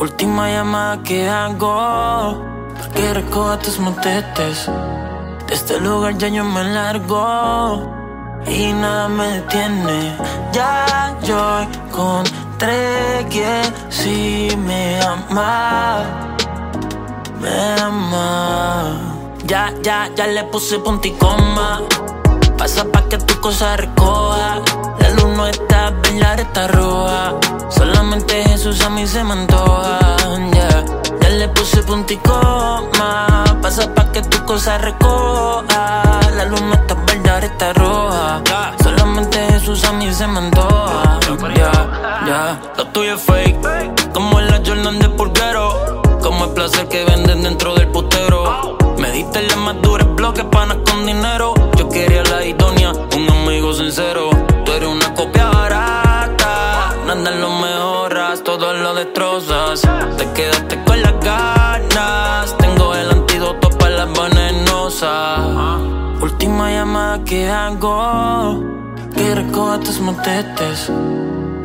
Última llamada que hago, porque recojo tus motetes. De este lugar ya yo me largo y nada me detiene. Ya yo encontré quien sí me ama, me ama. Ya, ya, ya le puse punto y coma. Pasa pa' que tu cosa recoja. La luz está, bailar está roja. Jesús a mí se me antoja. Yeah. Ya le puse punto y coma. Pasa pa' que tu cosa recoja. La luz no está, bailar está roja. Solamente Jesús a mí se me antoja. Ya, ya. Lo tuyo es fake. Como la Jordan de pulguero. Como el placer que venden dentro del putero. Me diste las más duras bloques, panas con dinero. Yo quería la idónea, un amigo sincero. Tú eres una copia barata. Nada lo mejoras, todo lo destrozas. Te quedaste con las ganas. Tengo el antídoto para las venenosas. Última llamada que hago. Que recoja tus motetes.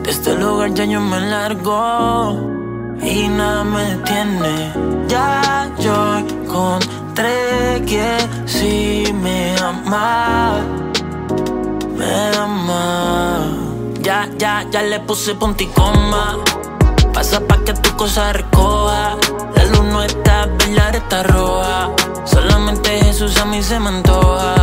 De este lugar ya yo me largo y nada me detiene. Ya yo encontré quien sí me ama, me ama. Ya, ya, ya le puse punto y coma. Pasa pa' que tu cosa recoja. La luz no está, bailar está roja. Solamente Jesús a mí se me antoja.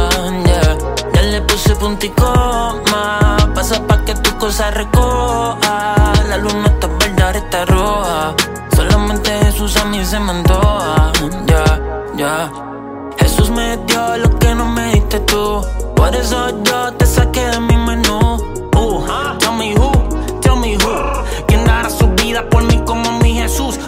Yeah. Ya le puse punto y coma. Pasa pa' que tu cosa recoja. La luz no está, bailar está roja. Solamente Jesús a mí se me antoja. Ya, ya. Jesús me dio lo que no me diste tú. Por eso yo te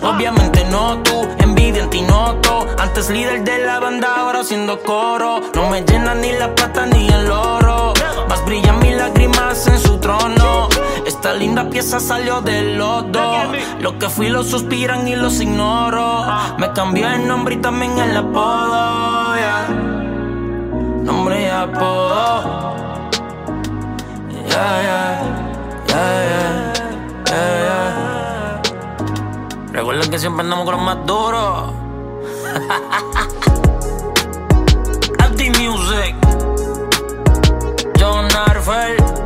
Obviamente no tú, envidia en ti noto. Antes líder de la banda, ahora haciendo coro. No me llena ni la plata ni el oro. Más brillan mis lágrimas en su trono. Esta linda pieza salió del lodo. Lo que fui lo suspiran y los ignoro. Me cambié el nombre y también el apodo. Nombre y apodo. Yeah, yeah, Que siempre andamos con los más duros. Anti Music. John Arfel. Sky Music.